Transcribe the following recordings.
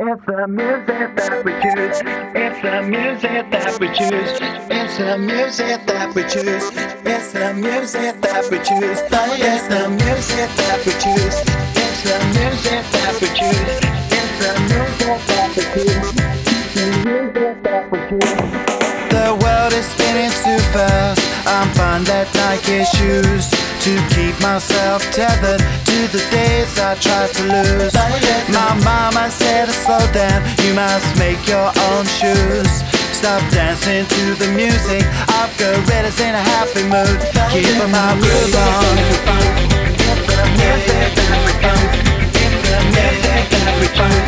It's the music that we choose. It's the music that we choose. It's the music that we choose. It's the music that we choose. It's the music that we choose. It's the music that we choose. It's the music that we choose. The world is spinning too fast. I'm fine that Nike shoes to keep myself tethered to the days I tried to lose. My mama said slow down, you must make your own shoes. Stop dancing to the music. I've got gorillas in a happy mood. Keep my groove on. You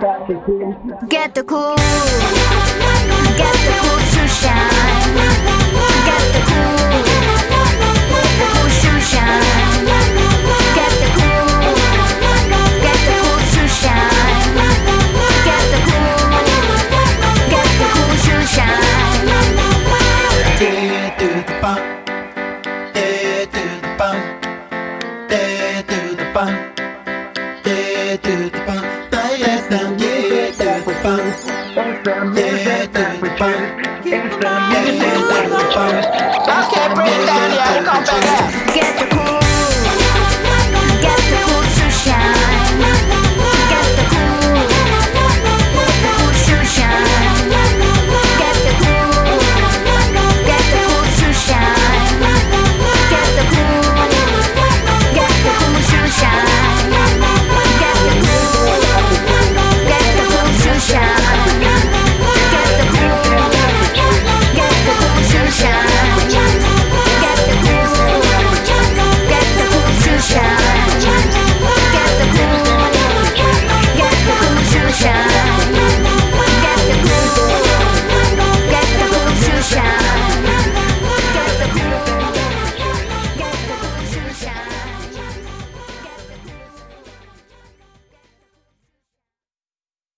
Get the cool, get the cool to shine, get the cool, get the cool to shine, get the cool, get the cool to shine, get the cool, get the cool to shine. Yeah, do the bump. Do the bump. Do the bump. Yeah, pan, létate el pan, létate el pan. Let's Britannia, come back. Get the cool.